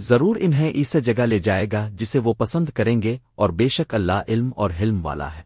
ضرور انہیں اسے جگہ لے جائے گا جسے وہ پسند کریں گے اور بے شک اللہ علم اور حلم والا ہے۔